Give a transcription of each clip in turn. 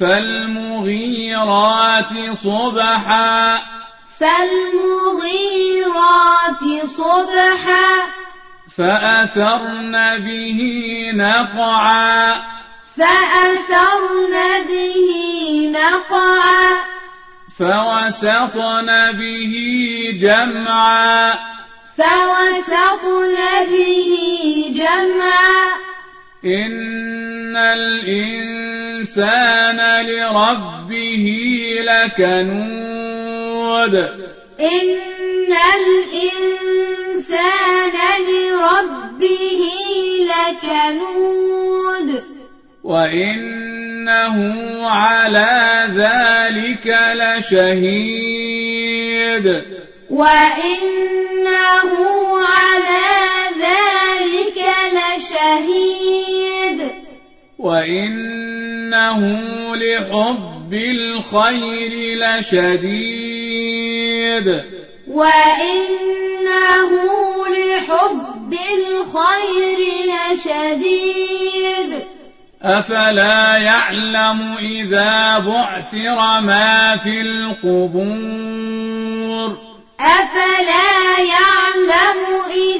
فالمغيرات صبحا. فالمغيرات صبحا. فأثرن به نقعا. فأثرن به نقعا. فوسطن به جمعا. فوسطن به جمعا. إن الإنسان الإنسان لربه لكنود. إن الإنسان لربه لكنود. وإنه على ذلك لشهيد. وإنه على ذلك لشهيد. وإن إنه لحب الخير لشديد وإنه لحب الخير لشديد أفلا يعلم إذا بعثر ما في القبور أفلا يعلم إذا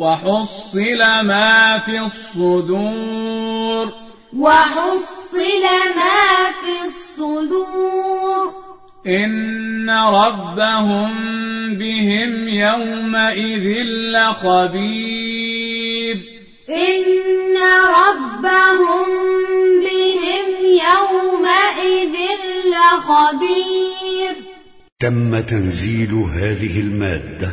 وحصل ما في الصدور. وحصل ما في الصدور. إن ربهم بهم يومئذ لخبير. إن ربهم بهم يومئذ لخبير. تم تنزيل هذه المادة